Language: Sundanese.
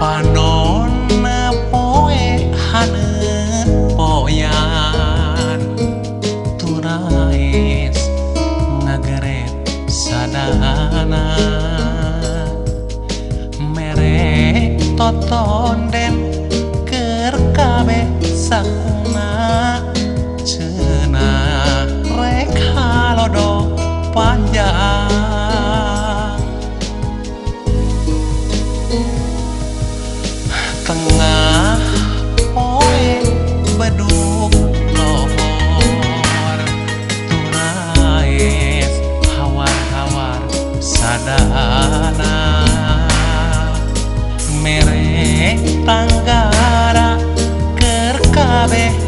panon poe hane poyan turais ngageret sadana. Mere toton den kerkabe sakuna sabe.